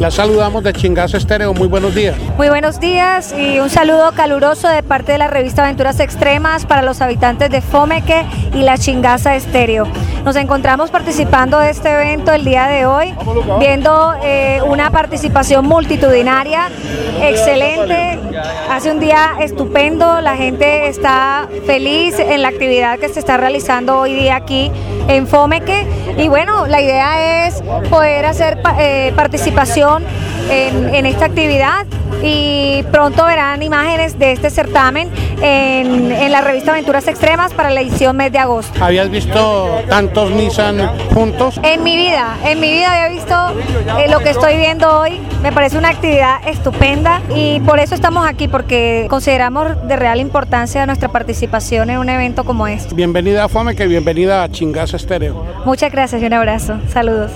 La saludamos de Chingazo Estéreo, muy buenos días. Muy buenos días y un saludo caluroso de parte de la revista Aventuras Extremas para los habitantes de Fomeque y la Chingaza Estéreo. Nos encontramos participando de este evento el día de hoy, viendo eh, una participación multitudinaria excelente. Hace un día estupendo, la gente está feliz en la actividad que se está realizando hoy día aquí en Fomeque. Y bueno, la idea es poder hacer eh, participación en, en esta actividad y pronto verán imágenes de este certamen en, en, la revista Aventuras Extremas para la edición mes de agosto. ¿Habías visto tantos Nissan juntos? En mi vida, en mi vida había visto eh, lo que estoy viendo hoy. Me parece una actividad estupenda y por eso estamos aquí, porque consideramos de real importancia nuestra participación en un evento como este. Bienvenida a Fome, que bienvenida a Chingazo Estéreo. Muchas gracias y un abrazo. Saludos.